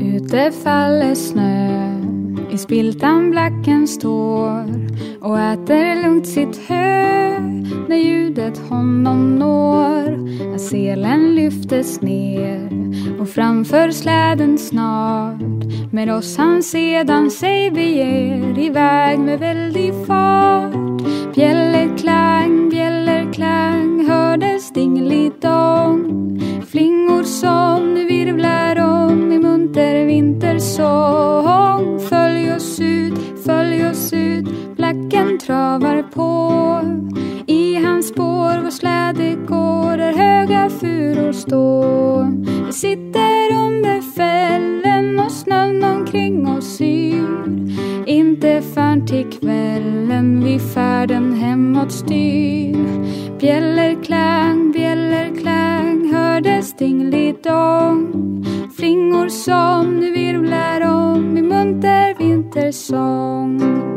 Ute faller snö, i spiltan blacken står och äter lugnt sitt hö när ljudet honom når. När selen lyftes ner och framför släden snart med oss han sedan sig beger iväg med väldig fart. Följ oss ut, följ oss ut, blacken travar på. I hans spår vår släde går där höga furor står. Vi sitter under fällen och snön omkring oss yr. Inte förrän till kvällen vi färden hemåt styr. Bjällerklang, bjällerklang hördes dingelidong. song.